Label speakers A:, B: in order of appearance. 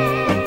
A: Música